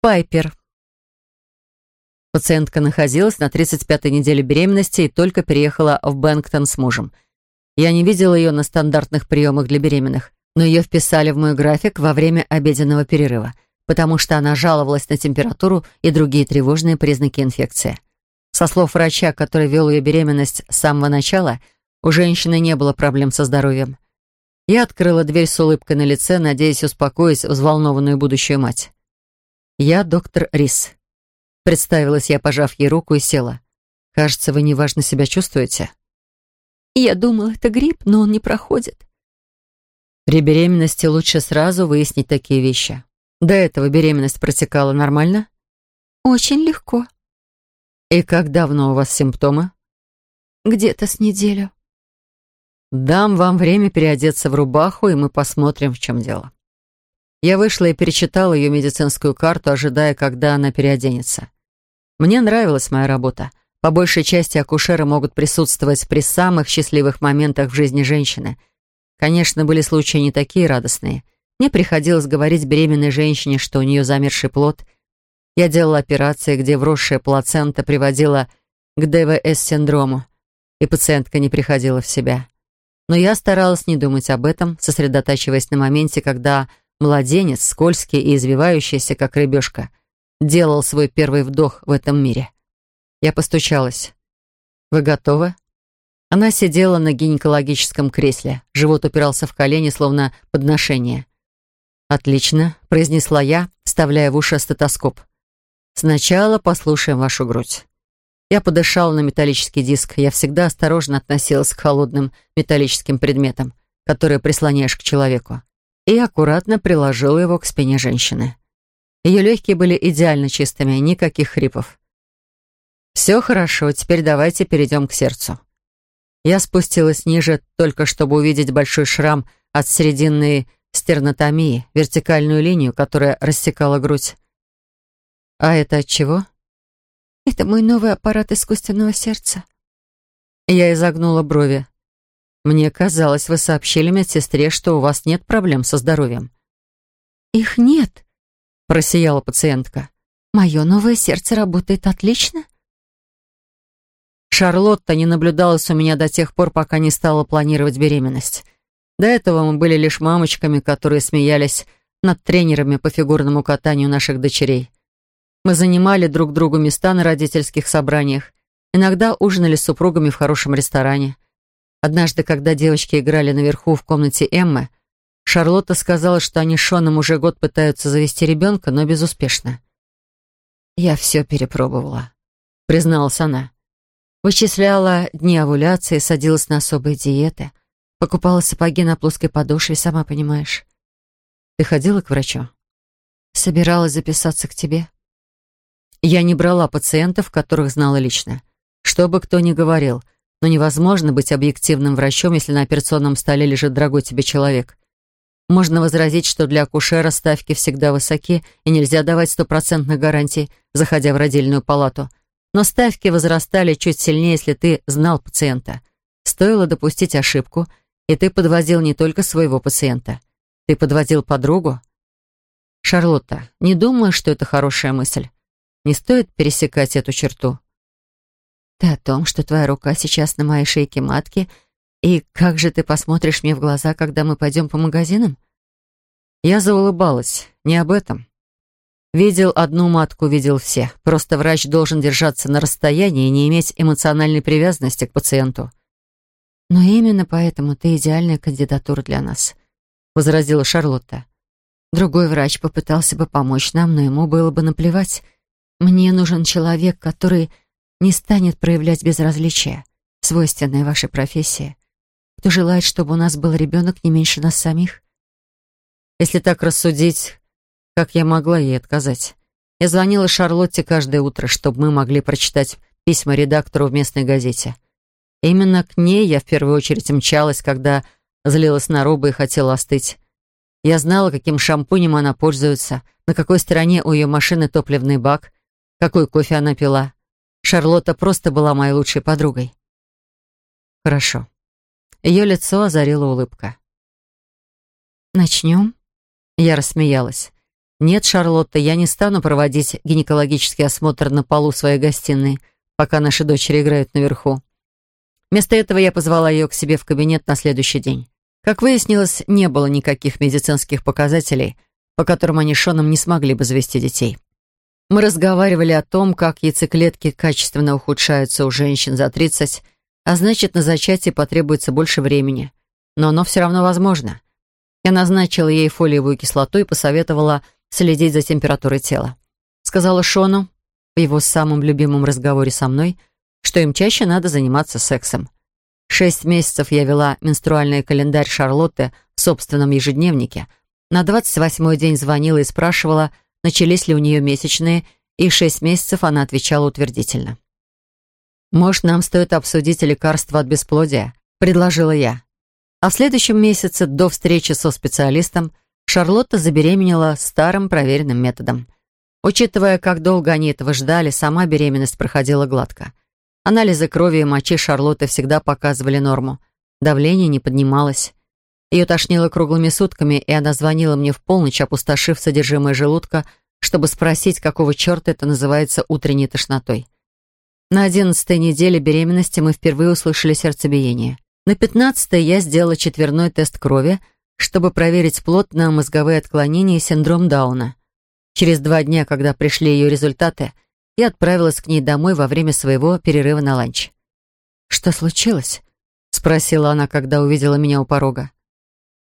Пайпер. Пациентка находилась на 35-й неделе беременности и только переехала в Бэнктон с мужем. Я не видела ее на стандартных приемах для беременных, но ее вписали в мой график во время обеденного перерыва, потому что она жаловалась на температуру и другие тревожные признаки инфекции. Со слов врача, который вел ее беременность с самого начала, у женщины не было проблем со здоровьем. Я открыла дверь с улыбкой на лице, надеясь успокоить взволнованную будущую мать. «Я доктор Рис». Представилась я, пожав ей руку и села. «Кажется, вы неважно себя чувствуете». «Я думала, это грипп, но он не проходит». При беременности лучше сразу выяснить такие вещи. До этого беременность протекала нормально? Очень легко. И как давно у вас симптомы? Где-то с неделю. Дам вам время переодеться в рубаху, и мы посмотрим, в чем дело. Я вышла и перечитала ее медицинскую карту, ожидая, когда она переоденется. Мне нравилась моя работа. По большей части акушеры могут присутствовать при самых счастливых моментах в жизни женщины. Конечно, были случаи не такие радостные. Мне приходилось говорить беременной женщине, что у нее замерший плод. Я делала операции, где вросшая плацента приводила к ДВС-синдрому, и пациентка не приходила в себя. Но я старалась не думать об этом, сосредотачиваясь на моменте, когда Младенец, скользкий и извивающийся, как рыбешка, делал свой первый вдох в этом мире. Я постучалась. «Вы готовы?» Она сидела на гинекологическом кресле. Живот упирался в колени, словно подношение. «Отлично», — произнесла я, вставляя в уши стетоскоп. «Сначала послушаем вашу грудь». Я подышала на металлический диск. Я всегда осторожно относилась к холодным металлическим предметам, которые прислоняешь к человеку и аккуратно приложил его к спине женщины. Ее легкие были идеально чистыми, никаких хрипов. «Все хорошо, теперь давайте перейдем к сердцу». Я спустилась ниже, только чтобы увидеть большой шрам от срединной стернотомии, вертикальную линию, которая рассекала грудь. «А это от чего?» «Это мой новый аппарат искусственного сердца». Я изогнула брови. Мне казалось, вы сообщили медсестре, что у вас нет проблем со здоровьем». «Их нет», — просияла пациентка. «Мое новое сердце работает отлично». Шарлотта не наблюдалась у меня до тех пор, пока не стала планировать беременность. До этого мы были лишь мамочками, которые смеялись над тренерами по фигурному катанию наших дочерей. Мы занимали друг другу места на родительских собраниях, иногда ужинали с супругами в хорошем ресторане — Однажды, когда девочки играли наверху в комнате Эммы, Шарлотта сказала, что они с Шоном уже год пытаются завести ребенка, но безуспешно. «Я все перепробовала», — призналась она. Вычисляла дни овуляции, садилась на особые диеты, покупала сапоги на плоской подошве, сама понимаешь. «Ты ходила к врачу?» «Собиралась записаться к тебе». Я не брала пациентов, которых знала лично. Что бы кто ни говорил — но невозможно быть объективным врачом, если на операционном столе лежит дорогой тебе человек. Можно возразить, что для акушера ставки всегда высоки, и нельзя давать стопроцентных гарантий, заходя в родильную палату. Но ставки возрастали чуть сильнее, если ты знал пациента. Стоило допустить ошибку, и ты подвозил не только своего пациента. Ты подвозил подругу. Шарлотта, не думаю, что это хорошая мысль. Не стоит пересекать эту черту. Ты о том, что твоя рука сейчас на моей шейке матки, и как же ты посмотришь мне в глаза, когда мы пойдем по магазинам?» Я заулыбалась. Не об этом. Видел одну матку, видел все. Просто врач должен держаться на расстоянии и не иметь эмоциональной привязанности к пациенту. «Но именно поэтому ты идеальная кандидатура для нас», — возразила Шарлотта. «Другой врач попытался бы помочь нам, но ему было бы наплевать. Мне нужен человек, который не станет проявлять безразличие, свойственное вашей профессии, кто желает, чтобы у нас был ребенок не меньше нас самих? Если так рассудить, как я могла ей отказать? Я звонила Шарлотте каждое утро, чтобы мы могли прочитать письма редактору в местной газете. Именно к ней я в первую очередь мчалась, когда злилась на Роба и хотела остыть. Я знала, каким шампунем она пользуется, на какой стороне у ее машины топливный бак, какой кофе она пила. Шарлотта просто была моей лучшей подругой. Хорошо. Ее лицо озарила улыбка. Начнем? Я рассмеялась. Нет, Шарлотта, я не стану проводить гинекологический осмотр на полу своей гостиной, пока наши дочери играют наверху. Вместо этого я позвала ее к себе в кабинет на следующий день. Как выяснилось, не было никаких медицинских показателей, по которым они с Шоном не смогли бы завести детей. Мы разговаривали о том, как яйцеклетки качественно ухудшаются у женщин за 30, а значит, на зачатие потребуется больше времени. Но оно все равно возможно. Я назначила ей фолиевую кислоту и посоветовала следить за температурой тела. Сказала Шону, в его самом любимом разговоре со мной, что им чаще надо заниматься сексом. Шесть месяцев я вела менструальный календарь Шарлотты в собственном ежедневнике. На 28-й день звонила и спрашивала – начались ли у нее месячные, и шесть месяцев она отвечала утвердительно. «Может, нам стоит обсудить лекарство от бесплодия?» — предложила я. А в следующем месяце, до встречи со специалистом, Шарлотта забеременела старым проверенным методом. Учитывая, как долго они этого ждали, сама беременность проходила гладко. Анализы крови и мочи Шарлотты всегда показывали норму. Давление не поднималось. Ее тошнило круглыми сутками, и она звонила мне в полночь, опустошив содержимое желудка, чтобы спросить, какого черта это называется утренней тошнотой. На одиннадцатой неделе беременности мы впервые услышали сердцебиение. На пятнадцатой я сделала четверной тест крови, чтобы проверить плод на мозговые отклонения и синдром Дауна. Через два дня, когда пришли ее результаты, я отправилась к ней домой во время своего перерыва на ланч. «Что случилось?» — спросила она, когда увидела меня у порога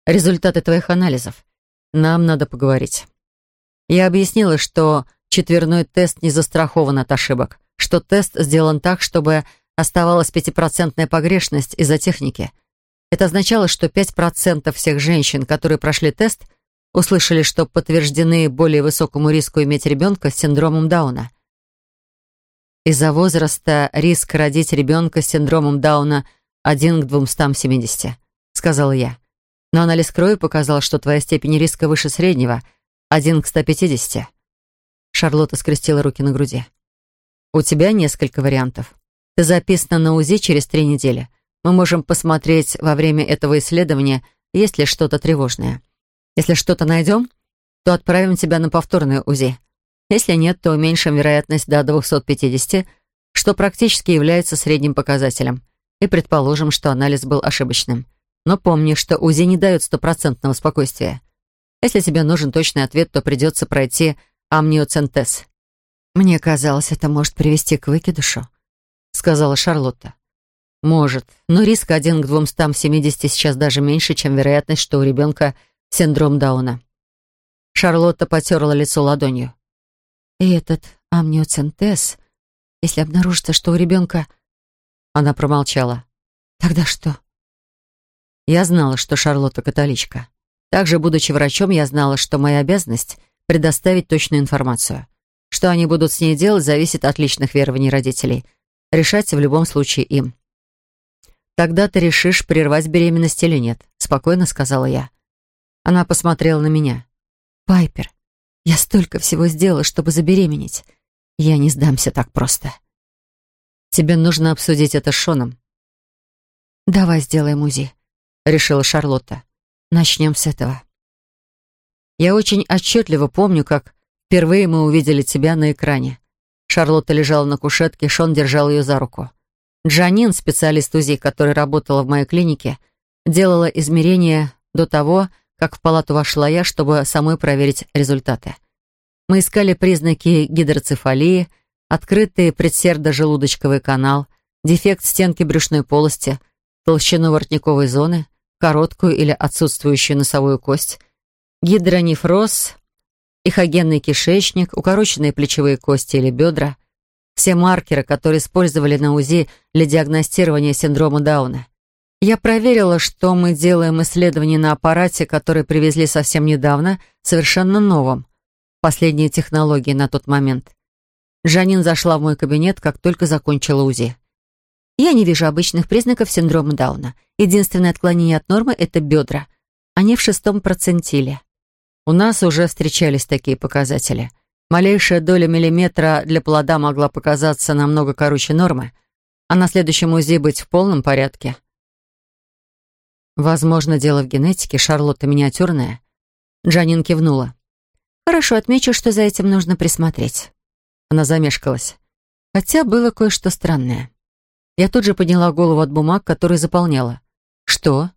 результаты твоих анализов. Нам надо поговорить. Я объяснила, что четверной тест не застрахован от ошибок, что тест сделан так, чтобы оставалась пятипроцентная погрешность из-за техники. Это означало, что 5% всех женщин, которые прошли тест, услышали, что подтверждены более высокому риску иметь ребенка с синдромом Дауна. Из-за возраста риск родить ребенка с синдромом Дауна 1 к 270, сказала я. Но анализ крови показал, что твоя степень риска выше среднего. Один к 150. Шарлотта скрестила руки на груди. У тебя несколько вариантов. Ты записана на УЗИ через три недели. Мы можем посмотреть во время этого исследования, есть ли что-то тревожное. Если что-то найдем, то отправим тебя на повторное УЗИ. Если нет, то уменьшим вероятность до 250, что практически является средним показателем, и предположим, что анализ был ошибочным. Но помни, что УЗИ не дает стопроцентного спокойствия. Если тебе нужен точный ответ, то придется пройти амниоцентез. «Мне казалось, это может привести к выкидышу», — сказала Шарлотта. «Может, но риск один к двумстам семидесяти сейчас даже меньше, чем вероятность, что у ребенка синдром Дауна». Шарлотта потерла лицо ладонью. «И этот амниоцентез, если обнаружится, что у ребенка...» Она промолчала. «Тогда что?» Я знала, что Шарлотта католичка. Также, будучи врачом, я знала, что моя обязанность — предоставить точную информацию. Что они будут с ней делать, зависит от личных верований родителей. Решать в любом случае им. «Тогда ты решишь, прервать беременность или нет», — спокойно сказала я. Она посмотрела на меня. «Пайпер, я столько всего сделала, чтобы забеременеть. Я не сдамся так просто». «Тебе нужно обсудить это с Шоном». «Давай сделаем УЗИ. — решила Шарлотта. «Начнем с этого». Я очень отчетливо помню, как впервые мы увидели тебя на экране. Шарлотта лежала на кушетке, Шон держал ее за руку. Джанин, специалист УЗИ, который работала в моей клинике, делала измерения до того, как в палату вошла я, чтобы самой проверить результаты. Мы искали признаки гидроцефалии, открытый предсердо-желудочковый канал, дефект стенки брюшной полости, толщину воротниковой зоны, короткую или отсутствующую носовую кость, гидронефроз, эхогенный кишечник, укороченные плечевые кости или бедра, все маркеры, которые использовали на УЗИ для диагностирования синдрома Дауна. Я проверила, что мы делаем исследование на аппарате, который привезли совсем недавно, совершенно новом. Последние технологии на тот момент. Жанин зашла в мой кабинет, как только закончила УЗИ. Я не вижу обычных признаков синдрома Дауна. Единственное отклонение от нормы — это бедра. Они в шестом процентиле. У нас уже встречались такие показатели. Малейшая доля миллиметра для плода могла показаться намного короче нормы, а на следующем УЗИ быть в полном порядке. «Возможно, дело в генетике. Шарлотта миниатюрная». Джанин кивнула. «Хорошо, отмечу, что за этим нужно присмотреть». Она замешкалась. Хотя было кое-что странное. Я тут же подняла голову от бумаг, которые заполняла. «Что?»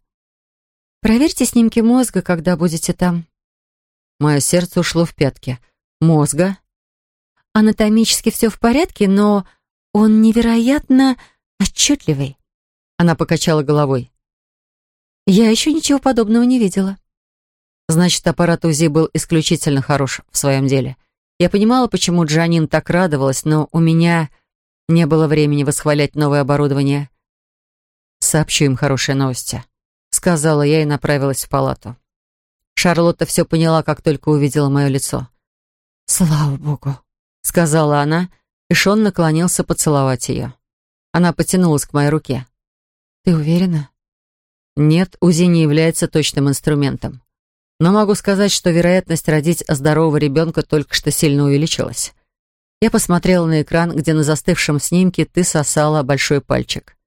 «Проверьте снимки мозга, когда будете там». Мое сердце ушло в пятки. «Мозга?» «Анатомически все в порядке, но он невероятно отчетливый». Она покачала головой. «Я еще ничего подобного не видела». Значит, аппарат УЗИ был исключительно хорош в своем деле. Я понимала, почему Джанин так радовалась, но у меня не было времени восхвалять новое оборудование. «Сообщу им хорошие новости», — сказала я и направилась в палату. Шарлотта все поняла, как только увидела мое лицо. «Слава богу», — сказала она, и Шон наклонился поцеловать ее. Она потянулась к моей руке. «Ты уверена?» «Нет, УЗИ не является точным инструментом. Но могу сказать, что вероятность родить здорового ребенка только что сильно увеличилась. Я посмотрела на экран, где на застывшем снимке ты сосала большой пальчик.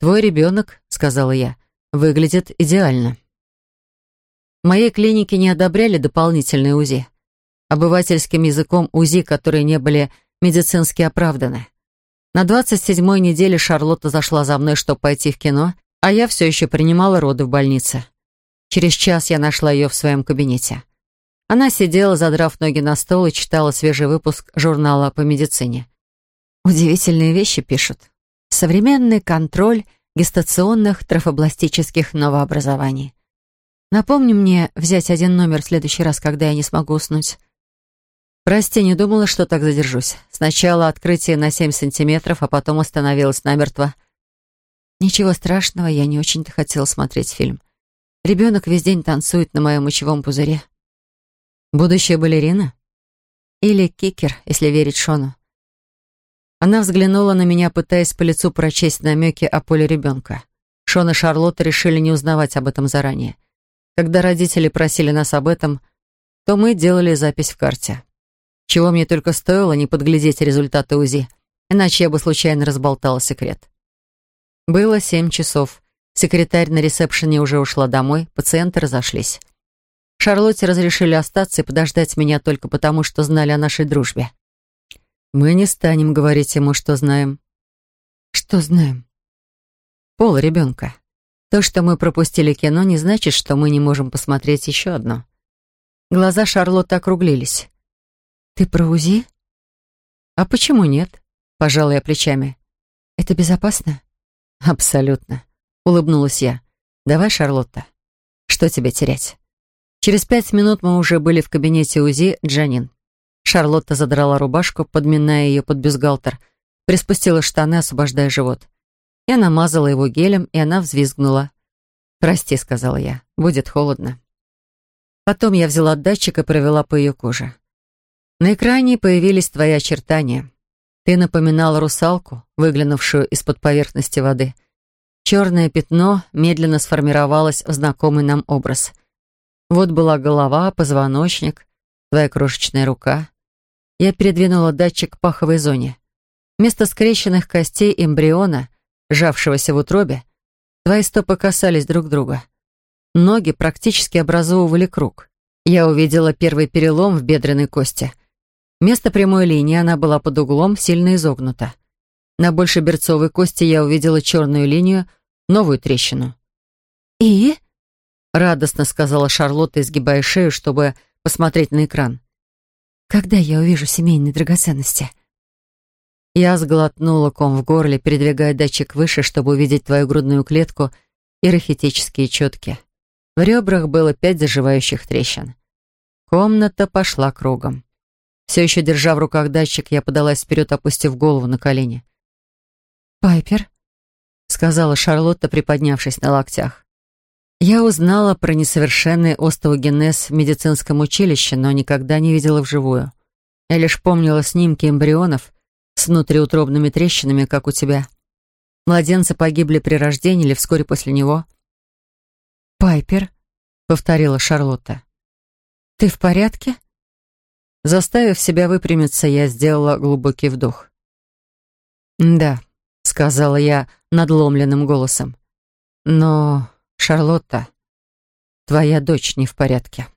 «Твой ребенок», — сказала я, — «выглядит идеально». В моей клинике не одобряли дополнительные УЗИ. Обывательским языком УЗИ, которые не были медицински оправданы. На 27-й неделе Шарлотта зашла за мной, чтобы пойти в кино, а я все еще принимала роды в больнице. Через час я нашла ее в своем кабинете. Она сидела, задрав ноги на стол и читала свежий выпуск журнала по медицине. Удивительные вещи пишут. Современный контроль гестационных трофобластических новообразований. Напомни мне взять один номер в следующий раз, когда я не смогу уснуть. Прости, не думала, что так задержусь. Сначала открытие на 7 сантиметров, а потом остановилась намертво. Ничего страшного, я не очень-то хотела смотреть фильм. Ребенок весь день танцует на моем мочевом пузыре. Будущая балерина? Или кикер, если верить Шону. Она взглянула на меня, пытаясь по лицу прочесть намеки о поле ребенка. Шон и Шарлотта решили не узнавать об этом заранее. Когда родители просили нас об этом, то мы делали запись в карте. Чего мне только стоило не подглядеть результаты УЗИ, иначе я бы случайно разболтала секрет. Было семь часов. Секретарь на ресепшене уже ушла домой, пациенты разошлись. Шарлотте разрешили остаться и подождать меня только потому, что знали о нашей дружбе. Мы не станем говорить ему, что знаем. Что знаем? Пол ребенка. То, что мы пропустили кино, не значит, что мы не можем посмотреть еще одно. Глаза Шарлотты округлились. «Ты про УЗИ?» «А почему нет?» — пожала я плечами. «Это безопасно?» «Абсолютно», — улыбнулась я. «Давай, Шарлотта, что тебе терять?» Через пять минут мы уже были в кабинете УЗИ Джанин. Шарлотта задрала рубашку, подминая ее под бюстгальтер, приспустила штаны, освобождая живот. Я намазала его гелем, и она взвизгнула. «Прости», — сказала я, — «будет холодно». Потом я взяла датчик и провела по ее коже. На экране появились твои очертания. Ты напоминала русалку, выглянувшую из-под поверхности воды. Черное пятно медленно сформировалось в знакомый нам образ — вот была голова, позвоночник, твоя крошечная рука. Я передвинула датчик к паховой зоне. Вместо скрещенных костей эмбриона, сжавшегося в утробе, твои стопы касались друг друга. Ноги практически образовывали круг. Я увидела первый перелом в бедренной кости. Вместо прямой линии она была под углом, сильно изогнута. На большеберцовой кости я увидела черную линию, новую трещину. «И?» Радостно сказала Шарлотта, изгибая шею, чтобы посмотреть на экран. «Когда я увижу семейные драгоценности?» Я сглотнула ком в горле, передвигая датчик выше, чтобы увидеть твою грудную клетку и рахитические четки. В ребрах было пять заживающих трещин. Комната пошла кругом. Все еще держа в руках датчик, я подалась вперед, опустив голову на колени. «Пайпер», — сказала Шарлотта, приподнявшись на локтях. Я узнала про несовершенный остеогенез в медицинском училище, но никогда не видела вживую. Я лишь помнила снимки эмбрионов с внутриутробными трещинами, как у тебя. Младенцы погибли при рождении или вскоре после него. «Пайпер», — повторила Шарлотта, — «ты в порядке?» Заставив себя выпрямиться, я сделала глубокий вдох. «Да», — сказала я надломленным голосом, — «но Шарлотта, твоя дочь не в порядке».